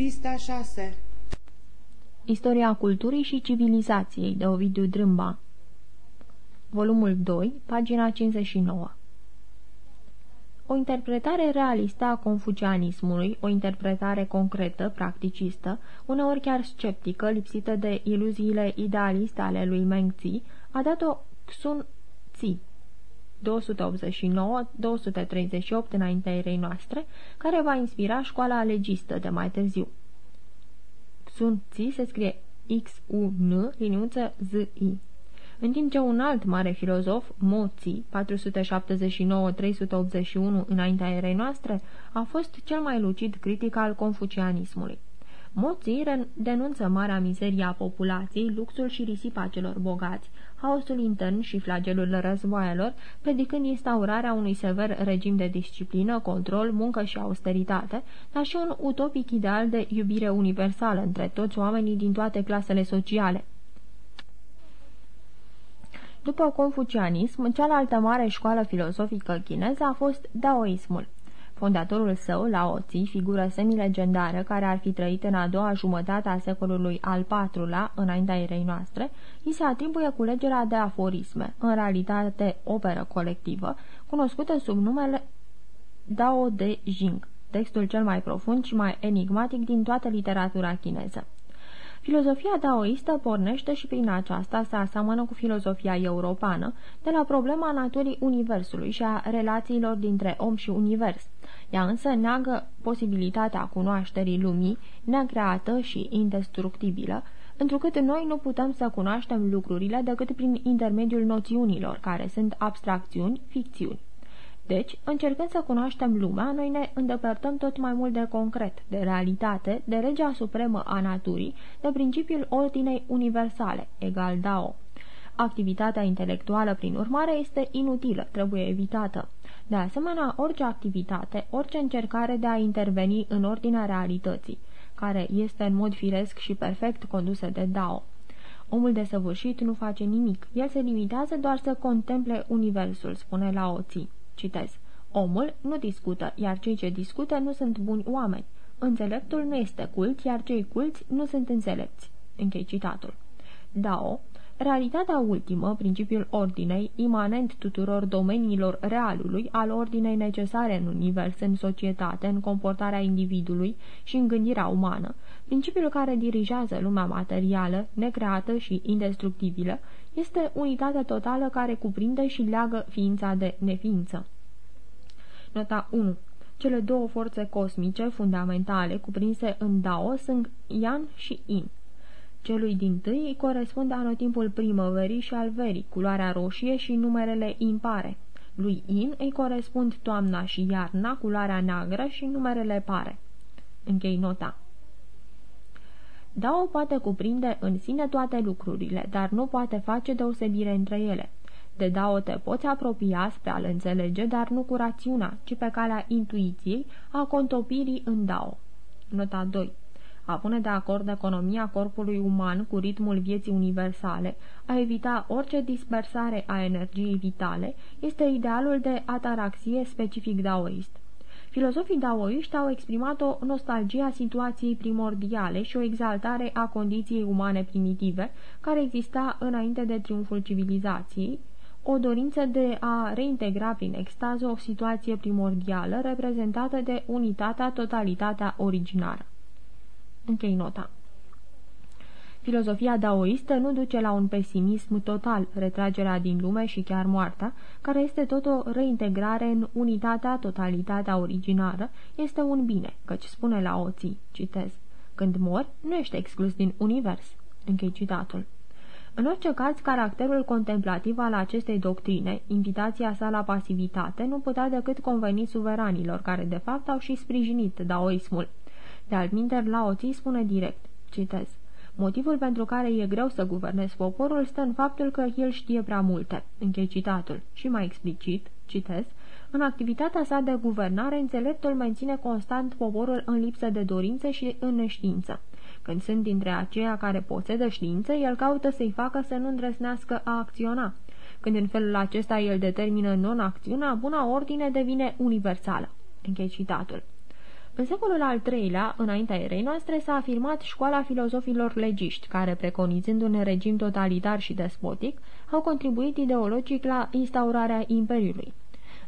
Pista 6 Istoria culturii și civilizației de Ovidiu Drâmba. Volumul 2, pagina 59 O interpretare realistă a confucianismului, o interpretare concretă, practicistă, uneori chiar sceptică, lipsită de iluziile idealiste ale lui Meng Tzi, a dat-o Xun Tzi, 289-238 înaintea erei noastre, care va inspira școala legistă de mai târziu. Sun Tzi se scrie X-U-N, liniuță Z-I. În timp ce un alt mare filozof, Mo Tzi, 479-381 înaintea erei noastre, a fost cel mai lucid critic al confucianismului. Moții denunță marea mizerie a populației, luxul și risipa celor bogați, haosul intern și flagelul războaielor, predicând instaurarea unui sever regim de disciplină, control, muncă și austeritate, dar și un utopic ideal de iubire universală între toți oamenii din toate clasele sociale. După confucianism, cealaltă mare școală filosofică chineză a fost daoismul. Fondatorul său, Lao Tzu, figură semi-legendară care ar fi trăit în a doua jumătate a secolului al IV-lea, înaintea erei noastre, îi se atribuie culegerea de aforisme, în realitate operă colectivă, cunoscută sub numele Dao de Jing, textul cel mai profund și mai enigmatic din toată literatura chineză. Filozofia daoistă pornește și prin aceasta se aseamănă cu filozofia europeană, de la problema naturii universului și a relațiilor dintre om și univers. Ea însă neagă posibilitatea cunoașterii lumii, necreată și indestructibilă, întrucât noi nu putem să cunoaștem lucrurile decât prin intermediul noțiunilor, care sunt abstracțiuni, ficțiuni. Deci, încercând să cunoaștem lumea, noi ne îndepărtăm tot mai mult de concret, de realitate, de legea supremă a naturii, de principiul ordinei universale, egal Dao. Activitatea intelectuală, prin urmare, este inutilă, trebuie evitată. De asemenea, orice activitate, orice încercare de a interveni în ordinea realității, care este în mod firesc și perfect condusă de Dao. Omul desăvârșit nu face nimic, el se limitează doar să contemple universul, spune Lao Tzu. Citez. Omul nu discută, iar cei ce discută nu sunt buni oameni. Înțeleptul nu este cult, iar cei culți nu sunt înțelepți. Închei citatul. Dao, realitatea ultimă, principiul ordinei, imanent tuturor domeniilor realului, al ordinei necesare în univers, în societate, în comportarea individului și în gândirea umană, principiul care dirigează lumea materială, necreată și indestructibilă, este unitatea totală care cuprinde și leagă ființa de neființă. Nota 1. Cele două forțe cosmice fundamentale cuprinse în Dao sunt Yan și In. Celui din tâi îi corespunde anotimpul primăverii și al verii, culoarea roșie și numerele impare. Lui In îi corespund toamna și iarna, culoarea neagră și numerele pare. Închei nota. Dao poate cuprinde în sine toate lucrurile, dar nu poate face deosebire între ele. De Dao te poți apropia spre a-l înțelege, dar nu cu rațiunea, ci pe calea intuiției, a contopirii în Dao. Nota 2 a pune de acord economia corpului uman cu ritmul vieții universale, a evita orice dispersare a energiei vitale, este idealul de ataraxie specific daoist. Filozofii daoiști au exprimat o nostalgie a situației primordiale și o exaltare a condiției umane primitive, care exista înainte de triumful civilizației, o dorință de a reintegra prin extază o situație primordială reprezentată de unitatea, totalitatea originară. Închei nota. Filozofia daoistă nu duce la un pesimism total, retragerea din lume și chiar moartea, care este tot o reintegrare în unitatea, totalitatea originară, este un bine, căci spune la oții, citez, când mor, nu ești exclus din univers. Închei citatul. În orice caz, caracterul contemplativ al acestei doctrine, invitația sa la pasivitate, nu putea decât conveni suveranilor, care de fapt au și sprijinit daoismul. De altminteri, Lao Tzu spune direct, citez, Motivul pentru care e greu să guvernezi poporul stă în faptul că el știe prea multe. Închei citatul. Și mai explicit, citez, în activitatea sa de guvernare, înțeleptul menține constant poporul în lipsă de dorință și în neștiință. Când sunt dintre aceia care posedă știință, el caută să-i facă să nu îndrăsnească a acționa. Când în felul acesta el determină non-acțiunea, buna ordine devine universală. Închei citatul. În secolul al III-lea, înaintea erei noastre, s-a afirmat școala filozofilor legiști, care, preconizând un regim totalitar și despotic, au contribuit ideologic la instaurarea Imperiului.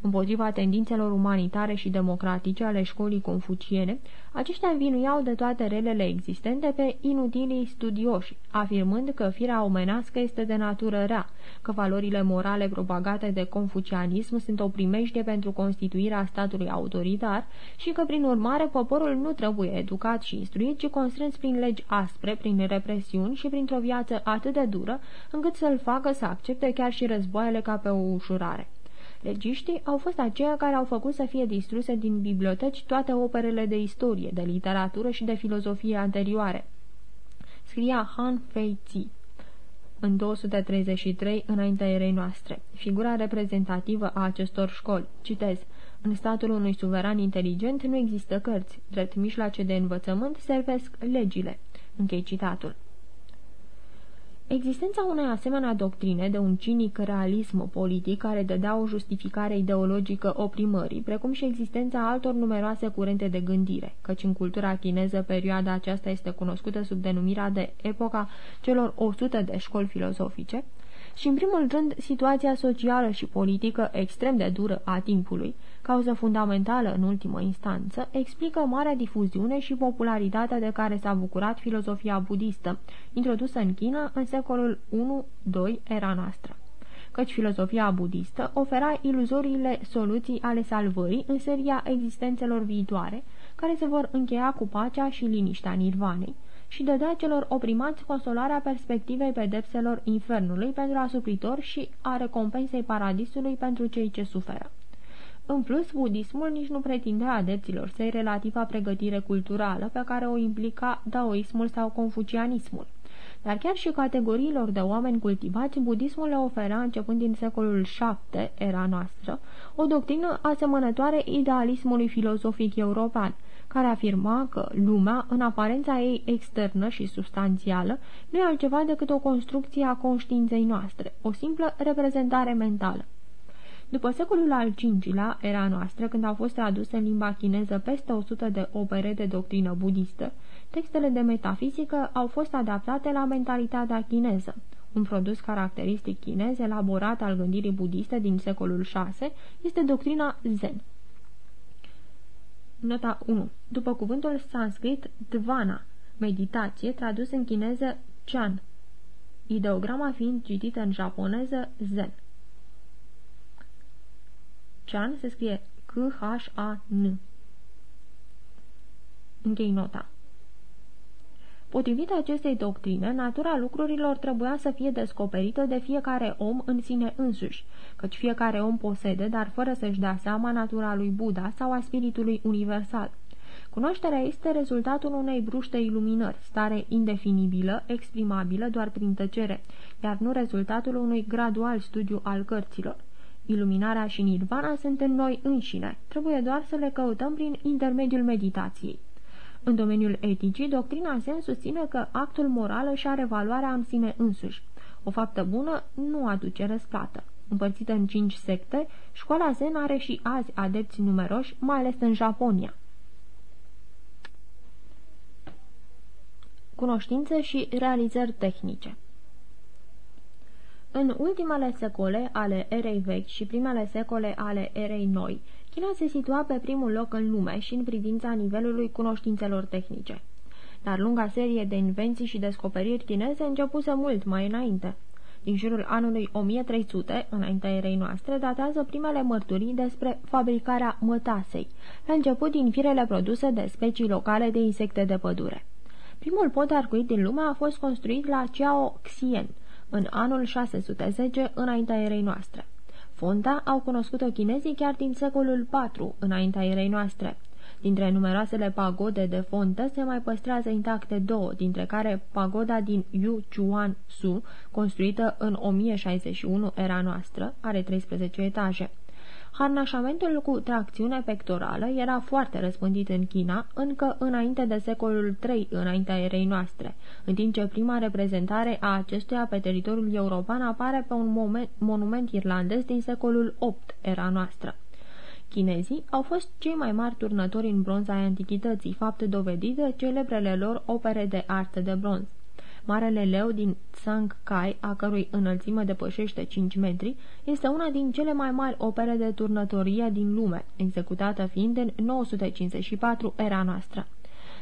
Împotriva tendințelor umanitare și democratice ale școlii confuciene, aceștia învinuiau de toate relele existente pe inutilii studioși, afirmând că firea omenească este de natură rea, că valorile morale propagate de confucianism sunt o primejdie pentru constituirea statului autoritar și că, prin urmare, poporul nu trebuie educat și instruit, ci constrâns prin legi aspre, prin represiuni și printr-o viață atât de dură, încât să-l facă să accepte chiar și războaiele ca pe o ușurare. Legiștii au fost aceia care au făcut să fie distruse din biblioteci toate operele de istorie, de literatură și de filozofie anterioare. Scria Han Fei Tzi în 233 înaintea erei noastre. Figura reprezentativă a acestor școli. Citez. În statul unui suveran inteligent nu există cărți. Drept mijloace de învățământ servesc legile. Închei citatul. Existența unei asemenea doctrine de un cinic realism politic care dădea o justificare ideologică oprimării, precum și existența altor numeroase curente de gândire, căci în cultura chineză perioada aceasta este cunoscută sub denumirea de epoca celor 100 de școli filozofice, și în primul rând situația socială și politică extrem de dură a timpului, cauză fundamentală în ultimă instanță, explică marea difuziune și popularitatea de care s-a bucurat filozofia budistă, introdusă în China în secolul I-II era noastră căci filozofia budistă ofera iluzoriile soluții ale salvării în seria existențelor viitoare, care se vor încheia cu pacea și liniștea nirvanei, și dădea celor oprimați consolarea perspectivei pedepselor infernului pentru asupritor și a recompensei paradisului pentru cei ce suferă. În plus, budismul nici nu pretindea adepților săi relativa pregătire culturală pe care o implica daoismul sau confucianismul. Dar chiar și categoriilor de oameni cultivați, budismul le oferea, începând din secolul VII, era noastră, o doctrină asemănătoare idealismului filozofic european, care afirma că lumea, în aparența ei externă și substanțială, nu e altceva decât o construcție a conștiinței noastre, o simplă reprezentare mentală. După secolul al V-lea, era noastră, când au fost traduse în limba chineză peste 100 de opere de doctrină budistă, textele de metafizică au fost adaptate la mentalitatea chineză. Un produs caracteristic chinez elaborat al gândirii budiste din secolul VI este doctrina Zen. Nota 1. După cuvântul sanscrit dvana, meditație, tradus în chineză chan, ideograma fiind citită în japoneză zen. Chan se scrie C-H-A-N. Închei nota. Potrivit acestei doctrine, natura lucrurilor trebuia să fie descoperită de fiecare om în sine însuși, căci fiecare om posede, dar fără să-și dea seama, natura lui Buddha sau a spiritului universal. Cunoașterea este rezultatul unei bruște iluminări, stare indefinibilă, exprimabilă doar prin tăcere, iar nu rezultatul unui gradual studiu al cărților. Iluminarea și nirvana sunt în noi înșine, trebuie doar să le căutăm prin intermediul meditației. În domeniul eticii, doctrina Zen susține că actul moral își are valoarea în sine însuși. O faptă bună nu aduce răsplată. Împărțită în cinci secte, școala Zen are și azi adepți numeroși, mai ales în Japonia. Cunoștințe și realizări tehnice În ultimele secole ale erei vechi și primele secole ale erei noi, China se situa pe primul loc în lume și în privința nivelului cunoștințelor tehnice. Dar lunga serie de invenții și descoperiri chineze începuse mult mai înainte. Din jurul anului 1300, înaintea erei noastre, datează primele mărturii despre fabricarea mătasei, la început din firele produse de specii locale de insecte de pădure. Primul pod arcuit din lume a fost construit la Chiao Xien, în anul 610, înaintea erei noastre. Fonta au cunoscut-o chinezii chiar din secolul IV, înaintea erei noastre. Dintre numeroasele pagode de fontă se mai păstrează intacte două, dintre care pagoda din Yu Chuan Su, construită în 1061 era noastră, are 13 etaje. Harnașamentul cu tracțiune pectorală era foarte răspândit în China încă înainte de secolul III înaintea erei noastre, în timp ce prima reprezentare a acestuia pe teritoriul european apare pe un moment, monument irlandez din secolul VIII era noastră. Chinezii au fost cei mai mari turnători în bronz ai antichității, fapt dovedit de celebrele lor opere de artă de bronz. Marele leu din Tsang Kai, a cărui înălțime depășește 5 metri, este una din cele mai mari opere de turnătorie din lume, executată fiind în 954 era noastră.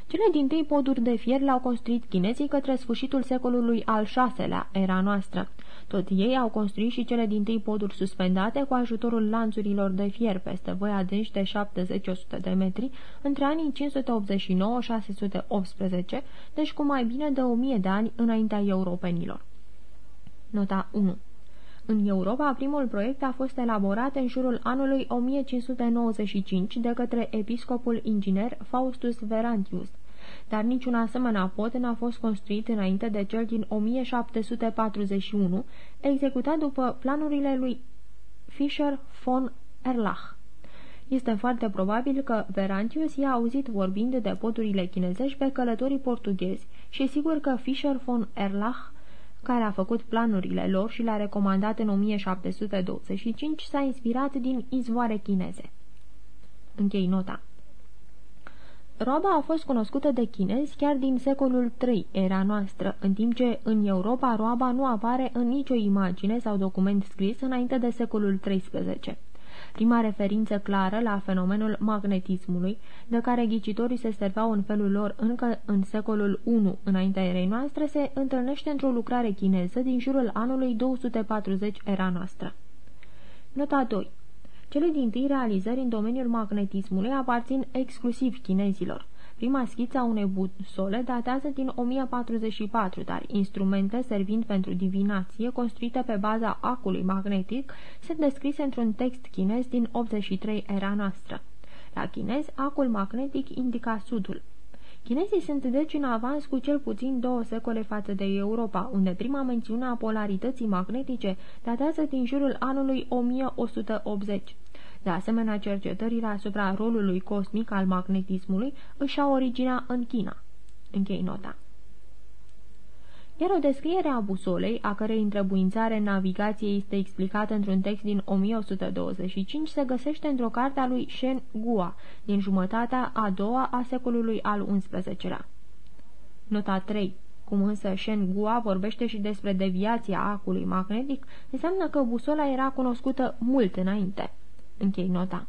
Cele din tâi poduri de fier le-au construit chinezii către sfârșitul secolului al VI-lea, era noastră. Tot ei au construit și cele din tâi poduri suspendate cu ajutorul lanțurilor de fier peste voi adânci de 70-100 de metri între anii 589-618, deci cu mai bine de 1000 de ani înaintea europenilor. Nota 1 în Europa, primul proiect a fost elaborat în jurul anului 1595 de către episcopul inginer Faustus Verantius, dar niciun asemenea pod n-a fost construit înainte de cel din 1741, executat după planurile lui Fischer von Erlach. Este foarte probabil că Verantius i-a auzit vorbind de podurile chinezești pe călătorii portughezi și sigur că Fischer von Erlach care a făcut planurile lor și le-a recomandat în 1725, s-a inspirat din izvoare chineze. Închei nota. Roaba a fost cunoscută de chinezi chiar din secolul III era noastră, în timp ce în Europa roaba nu apare în nicio imagine sau document scris înainte de secolul XIII. Prima referință clară la fenomenul magnetismului, de care ghicitorii se serveau în felul lor încă în secolul I înaintea erei noastre, se întâlnește într-o lucrare chineză din jurul anului 240 era noastră. Nota 2 cele din tâi realizări în domeniul magnetismului aparțin exclusiv chinezilor. Prima schiță a unei busole datează din 1044, dar instrumente servind pentru divinație, construite pe baza acului magnetic, sunt descrise într-un text chinez din 83 era noastră. La chinez, acul magnetic indica sudul. Chinezii sunt deci în avans cu cel puțin două secole față de Europa, unde prima mențiune a polarității magnetice datează din jurul anului 1180. De asemenea, cercetările asupra rolului cosmic al magnetismului își au originea în China. Închei nota. Iar o descriere a busolei, a cărei întrebuințare în navigație este explicată într-un text din 1125, se găsește într-o carte a lui Shen Gua, din jumătatea a doua a secolului al XI-lea. Nota 3 cum însă Shen Gua vorbește și despre deviația acului magnetic, înseamnă că busola era cunoscută mult înainte. Închei nota.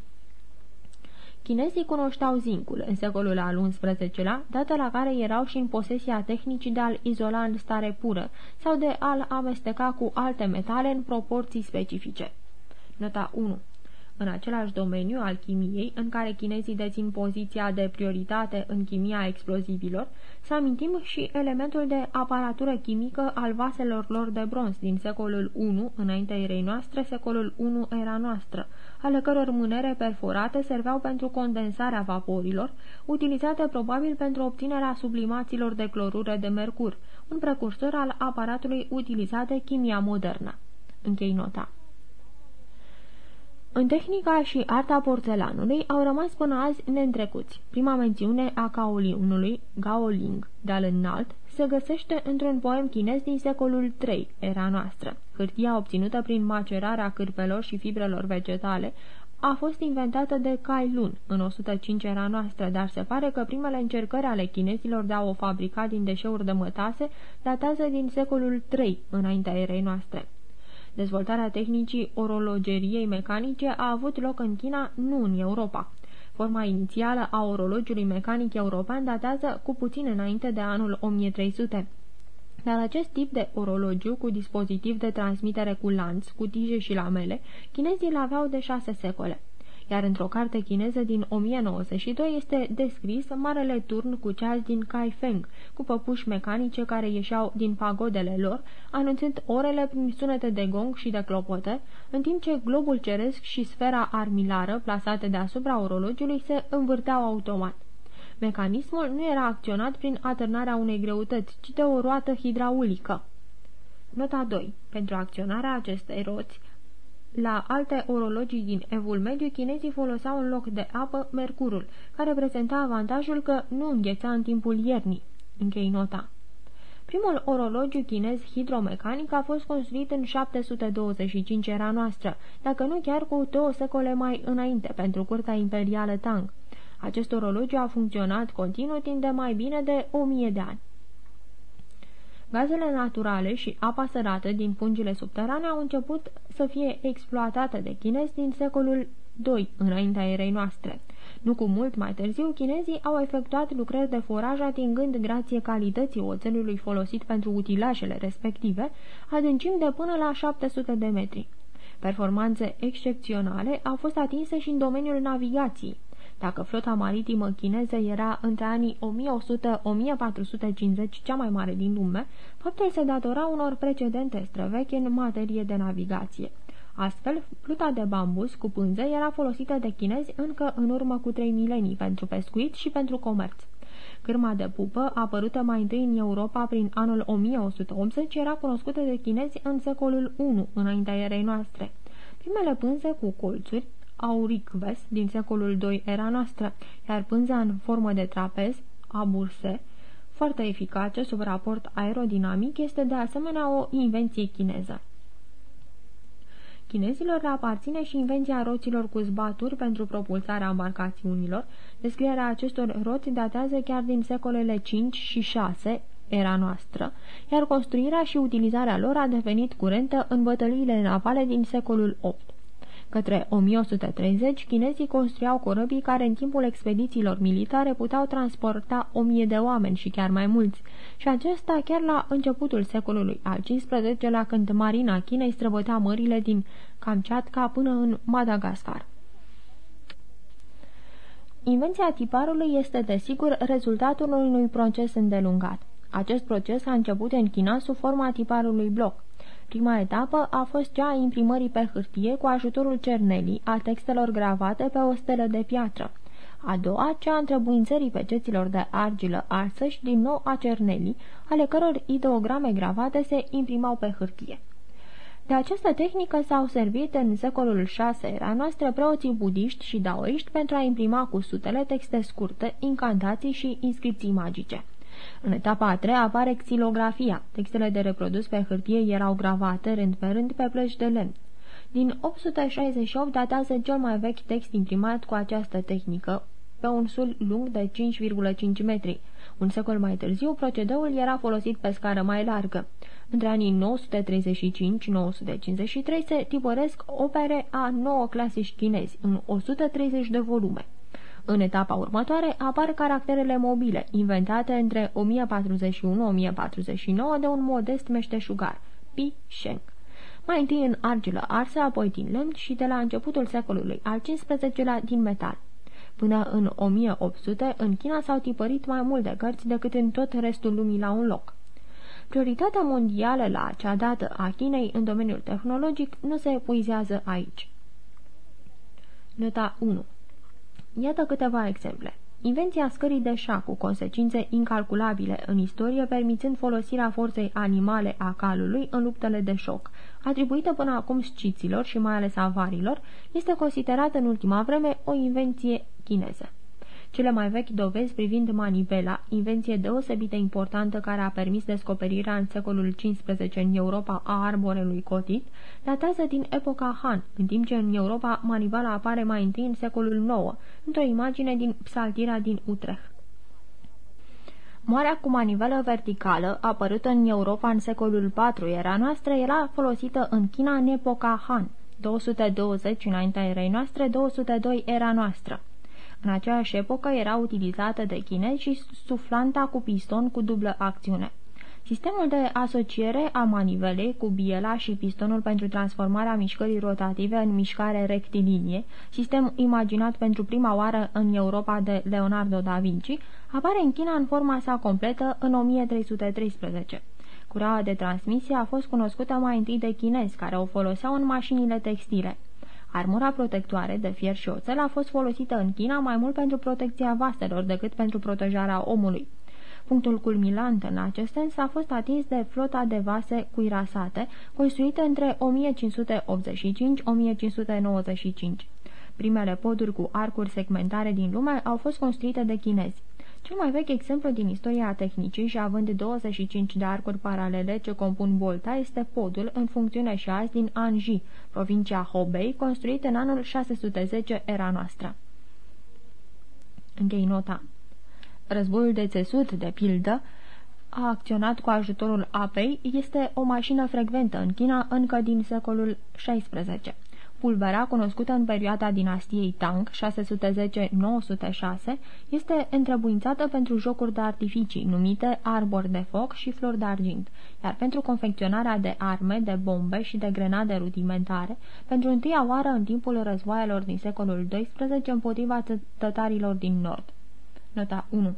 Chinezii cunoșteau zincul în secolul al XI-lea, dată la care erau și în posesia tehnicii de a-l izola în stare pură sau de a-l amesteca cu alte metale în proporții specifice. Nota 1 în același domeniu al chimiei, în care chinezii dețin poziția de prioritate în chimia explozivilor, să amintim și elementul de aparatură chimică al vaselor lor de bronz din secolul I, înaintea erei noastre, secolul I era noastră, ale căror mânere perforate serveau pentru condensarea vaporilor, utilizate probabil pentru obținerea sublimațiilor de clorură de mercur, un precursor al aparatului utilizat de chimia modernă. Închei nota. În tehnica și arta porțelanului au rămas până azi neîntrecuți. Prima mențiune a caolinului, Gaoling, de-al înalt, se găsește într-un poem chinez din secolul III, era noastră. Hârtia obținută prin macerarea cârpelor și fibrelor vegetale a fost inventată de Cai Lun în 105 era noastră, dar se pare că primele încercări ale chinezilor de a o fabrica din deșeuri de mătase datează din secolul III, înaintea erei noastre. Dezvoltarea tehnicii orologeriei mecanice a avut loc în China, nu în Europa. Forma inițială a orologiului mecanic european datează cu puțin înainte de anul 1300. Dar acest tip de orologiu cu dispozitiv de transmitere cu lanț, cu tije și lamele, chinezii îl aveau de șase secole iar într-o carte chineză din 1092 este descris marele turn cu ceas din Kaifeng, cu păpuși mecanice care ieșeau din pagodele lor, anunțând orele prin sunete de gong și de clopote, în timp ce globul ceresc și sfera armilară, plasate deasupra orologiului, se învârteau automat. Mecanismul nu era acționat prin atârnarea unei greutăți, ci de o roată hidraulică. Nota 2. Pentru acționarea acestei roți, la alte orologii din evul mediu, chinezii foloseau în loc de apă mercurul, care prezenta avantajul că nu îngheța în timpul iernii. Închei nota. Primul orologiu chinez hidromecanic a fost construit în 725 era noastră, dacă nu chiar cu două secole mai înainte, pentru curtea imperială Tang. Acest orologiu a funcționat continuu timp de mai bine de o mie de ani. Gazele naturale și apa sărată din pungile subterane au început să fie exploatate de chinezi din secolul II înaintea erei noastre. Nu cu mult mai târziu, chinezii au efectuat lucrări de foraj atingând grație calității oțelului folosit pentru utilajele respective, adâncim de până la 700 de metri. Performanțe excepționale au fost atinse și în domeniul navigației. Dacă flota maritimă chineză era între anii 1100-1450 cea mai mare din lume, faptul se datora unor precedente străvechi în materie de navigație. Astfel, pluta de bambus cu pânză era folosită de chinezi încă în urmă cu trei milenii pentru pescuit și pentru comerț. Cârma de pupă, apărută mai întâi în Europa prin anul 1180, era cunoscută de chinezi în secolul I, înaintea erei noastre. Primele pânze cu colțuri, auricves, din secolul II era noastră, iar pânza în formă de trapez, aburse, foarte eficace sub raport aerodinamic, este de asemenea o invenție chineză. Chinezilor le aparține și invenția roților cu zbaturi pentru propulsarea embarcațiunilor. Descrierea acestor roți datează chiar din secolele 5 și 6 era noastră, iar construirea și utilizarea lor a devenit curentă în bătăliile navale din secolul 8. Către 1130, chinezii construiau corăbii care în timpul expedițiilor militare puteau transporta o mie de oameni și chiar mai mulți, și acesta chiar la începutul secolului al XV-lea, când marina Chinei străbătea mările din Kamchatka până în Madagascar. Invenția tiparului este, desigur, rezultatul unui proces îndelungat. Acest proces a început în China sub forma tiparului bloc. Prima etapă a fost cea a imprimării pe hârtie cu ajutorul cernelii a textelor gravate pe o stelă de piatră. A doua, cea a întrebuințării peceților de argilă arsă și din nou a cernelii, ale căror ideograme gravate se imprimau pe hârtie. De această tehnică s-au servit în secolul VI era noastră preoții budiști și daoiști pentru a imprima cu sutele texte scurte, incantații și inscripții magice. În etapa a treia apare xilografia. Textele de reprodus pe hârtie erau gravate rând pe rând pe plăci de lemn. Din 868 datează cel mai vechi text imprimat cu această tehnică, pe un sul lung de 5,5 metri. Un secol mai târziu, procedeul era folosit pe scară mai largă. Între anii 935-953 se tipăresc opere a nouă clasici chinezi, în 130 de volume. În etapa următoare apar caracterele mobile, inventate între 1041-1049 de un modest meșteșugar, Pi Sheng. Mai întâi în argilă arsă, apoi din lemn și de la începutul secolului al XV-lea din metal. Până în 1800, în China s-au tipărit mai multe cărți decât în tot restul lumii la un loc. Prioritatea mondială la acea dată a Chinei în domeniul tehnologic nu se epuizează aici. Nota 1 Iată câteva exemple. Invenția scării de șa cu consecințe incalculabile în istorie, permițând folosirea forței animale a calului în luptele de șoc, atribuită până acum sciților și mai ales avarilor, este considerată în ultima vreme o invenție chineză. Cele mai vechi dovezi privind manivela, invenție deosebit de importantă care a permis descoperirea în secolul XV în Europa a arborelui cotit, datează din epoca Han, în timp ce în Europa manivela apare mai întâi în secolul IX, într-o imagine din psaltira din Utrecht. Moarea cu manivelă verticală, apărută în Europa în secolul IV era noastră, era folosită în China în epoca Han, 220 înaintea erei noastre, 202 era noastră. În aceeași epocă era utilizată de chinezi și suflanta cu piston cu dublă acțiune. Sistemul de asociere a manivelei cu biela și pistonul pentru transformarea mișcării rotative în mișcare rectilinie, sistem imaginat pentru prima oară în Europa de Leonardo da Vinci, apare în China în forma sa completă în 1313. Cureaua de transmisie a fost cunoscută mai întâi de chinezi, care o foloseau în mașinile textile. Armura protectoare de fier și oțel a fost folosită în China mai mult pentru protecția vaselor decât pentru protejarea omului. Punctul culminant în acest sens a fost atins de flota de vase cuirasate, construită între 1585-1595. Primele poduri cu arcuri segmentare din lume au fost construite de chinezi. Cel mai vechi exemplu din istoria tehnicii și având 25 de arcuri paralele ce compun bolta este podul în funcțiune și azi din Anji, provincia Hobei, construit în anul 610 era noastră. Închei nota. Războiul de țesut, de pildă, a acționat cu ajutorul apei, este o mașină frecventă în China încă din secolul XVI. Pulbera, cunoscută în perioada dinastiei Tang, 610-906, este întrebuințată pentru jocuri de artificii, numite arbori de foc și flori de argint, iar pentru confecționarea de arme, de bombe și de grenade rudimentare, pentru întâia oară în timpul războaielor din secolul XII împotriva tătarilor din nord. Nota 1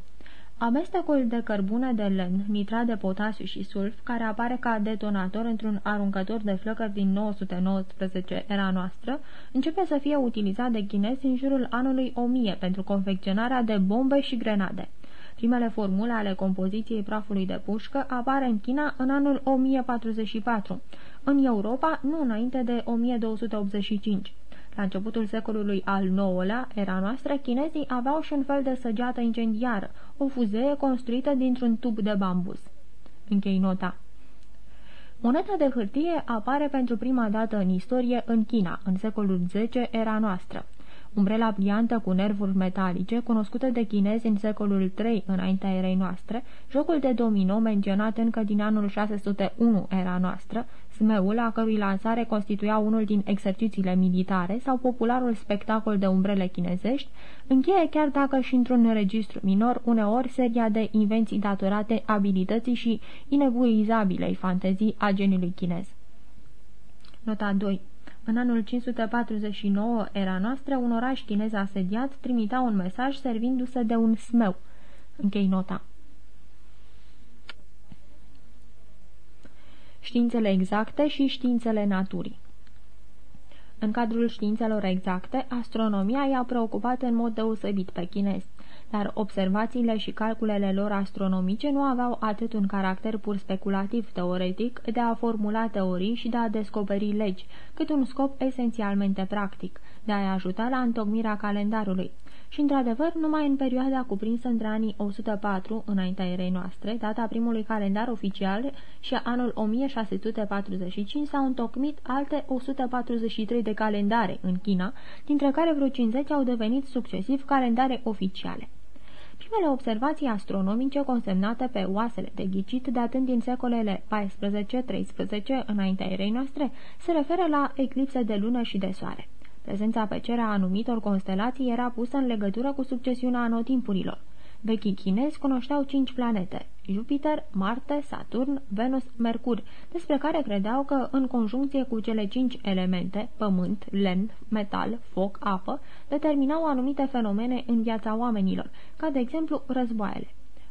Amestecul de cărbune de lemn, nitrat de potasiu și sulf, care apare ca detonator într-un aruncător de flăcări din 919 era noastră, începe să fie utilizat de chinezi în jurul anului 1000 pentru confecționarea de bombe și grenade. Primele formule ale compoziției prafului de pușcă apar în China în anul 1044, în Europa nu înainte de 1285. La începutul secolului al IX-lea, era noastră, chinezii aveau și un fel de săgeată incendiară, o fuzee construită dintr-un tub de bambus. Închei nota. Moneta de hârtie apare pentru prima dată în istorie în China, în secolul X era noastră umbrela pliantă cu nervuri metalice, cunoscută de chinezi în secolul III înaintea erei noastre, jocul de domino menționat încă din anul 601 era noastră, smeul, a cărui lansare constituia unul din exercițiile militare, sau popularul spectacol de umbrele chinezești, încheie chiar dacă și într-un registru minor, uneori seria de invenții datorate abilității și ineguizabilei fantezii a geniului chinez. Nota 2 în anul 549 era noastră, un oraș chinez asediat trimita un mesaj servindu-se de un smeu. Închei nota. Științele exacte și științele naturii În cadrul științelor exacte, astronomia i-a preocupat în mod deosebit pe chinezi dar observațiile și calculele lor astronomice nu aveau atât un caracter pur speculativ teoretic de a formula teorii și de a descoperi legi, cât un scop esențialmente practic, de a-i ajuta la întocmirea calendarului. Și, într-adevăr, numai în perioada cuprinsă între anii 104, înaintea erei noastre, data primului calendar oficial și anul 1645, s-au întocmit alte 143 de calendare în China, dintre care vreo 50 au devenit succesiv calendare oficiale. Primele observații astronomice consemnate pe oasele de ghicit datând din secolele 14-13 înaintea erei noastre se referă la eclipse de lună și de soare. Prezența pe cer a anumitor constelații era pusă în legătură cu succesiunea anotimpurilor. Vechii chinezi cunoșteau cinci planete, Jupiter, Marte, Saturn, Venus, Mercur, despre care credeau că, în conjuncție cu cele cinci elemente, pământ, lemn, metal, foc, apă, determinau anumite fenomene în viața oamenilor, ca de exemplu războaiele.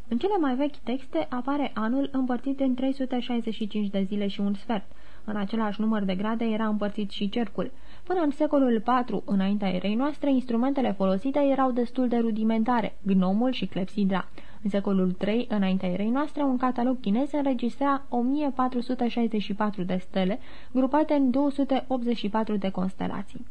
În cele mai vechi texte apare anul împărțit în 365 de zile și un sfert. În același număr de grade era împărțit și cercul. Până în secolul IV, înaintea erei noastre, instrumentele folosite erau destul de rudimentare, gnomul și clepsidra. În secolul III, înaintea erei noastre, un catalog chinez înregistra 1464 de stele, grupate în 284 de constelații.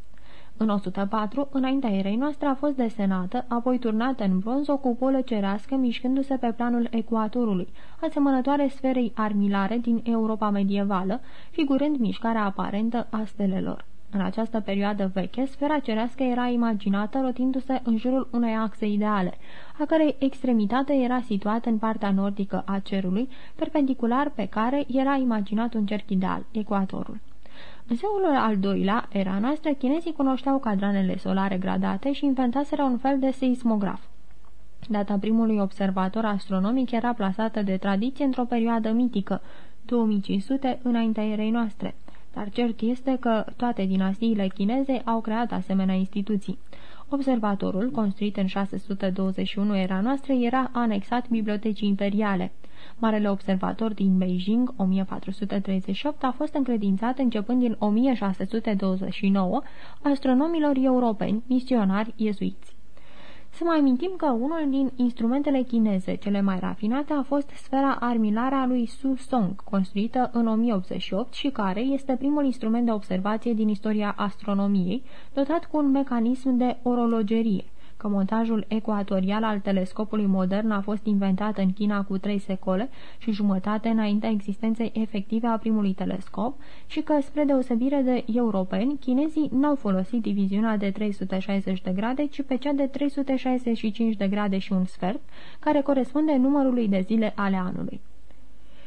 În 104, înaintea erei noastre, a fost desenată, apoi turnată în bronz o cupolă cerească mișcându-se pe planul ecuatorului, asemănătoare sferei armilare din Europa medievală, figurând mișcarea aparentă a stelelor. În această perioadă veche, sfera cerească era imaginată rotindu-se în jurul unei axe ideale, a cărei extremitate era situată în partea nordică a cerului, perpendicular pe care era imaginat un cerc ideal, ecuatorul. În secolul al doilea, era noastră, chinezii cunoșteau cadranele solare gradate și inventaseră un fel de seismograf. Data primului observator astronomic era plasată de tradiție într-o perioadă mitică, 2500 înaintea erei noastre dar cert este că toate dinastiile chineze au creat asemenea instituții. Observatorul, construit în 621 era noastră, era anexat bibliotecii imperiale. Marele observator din Beijing, 1438, a fost încredințat începând din 1629 astronomilor europeni, misionari iezuiți. Să mai amintim că unul din instrumentele chineze cele mai rafinate a fost sfera armilară a lui Su Song, construită în 1088 și care este primul instrument de observație din istoria astronomiei, dotat cu un mecanism de orologerie, că montajul ecuatorial al telescopului modern a fost inventat în China cu trei secole și jumătate înaintea existenței efective a primului telescop și că, spre deosebire de europeni, chinezii n-au folosit diviziunea de 360 de grade, ci pe cea de 365 de grade și un sfert, care corespunde numărului de zile ale anului.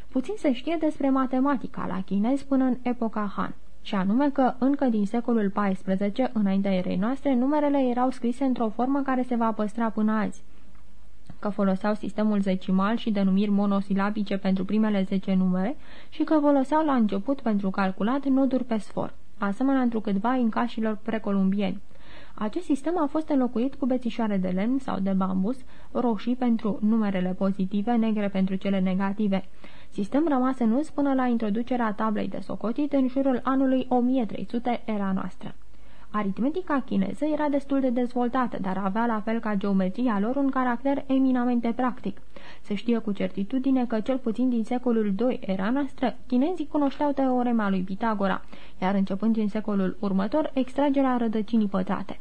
Puțin se știe despre matematica la chinez până în epoca Han și anume că încă din secolul XIV, înaintea erei noastre, numerele erau scrise într-o formă care se va păstra până azi că foloseau sistemul zecimal și denumiri monosilabice pentru primele 10 numere și că foloseau la început pentru calculat noduri pe sfor, asemenea întrucâtva incașilor precolumbieni. Acest sistem a fost înlocuit cu bețișoare de lemn sau de bambus, roșii pentru numerele pozitive, negre pentru cele negative. Sistem rămas în us până la introducerea tablei de socotit în jurul anului 1300 era noastră. Aritmetica chineză era destul de dezvoltată, dar avea, la fel ca geometria lor, un caracter eminamente practic. Se știe cu certitudine că, cel puțin din secolul II era noastră, chinezii cunoșteau teorema lui Pitagora, iar începând din secolul următor, extragerea rădăcinii pătrate.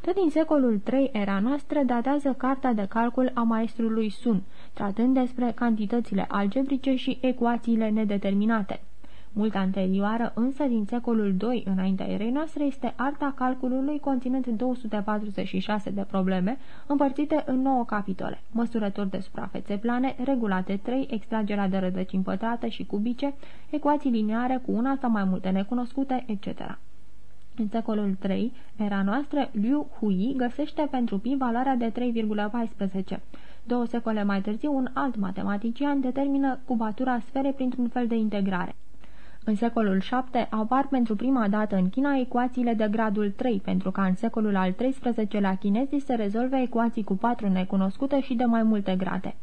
Tot din secolul III era noastră datează carta de calcul a maestrului Sun, tratând despre cantitățile algebrice și ecuațiile nedeterminate. Mult anterioară, însă, din secolul II înaintea erei noastre, este arta calculului conținând 246 de probleme, împărțite în 9 capitole, măsurători de suprafețe plane, regulate 3, extragerea de rădăcini pătrate și cubice, ecuații lineare cu una sau mai multe necunoscute, etc. În secolul III, era noastră, Liu Hui găsește pentru pi valoarea de 3,14. Două secole mai târziu, un alt matematician determină cubatura sferei printr-un fel de integrare. În secolul VII apar pentru prima dată în China ecuațiile de gradul 3, pentru ca în secolul al XIII-lea chinezii se rezolve ecuații cu patru necunoscute și de mai multe grade.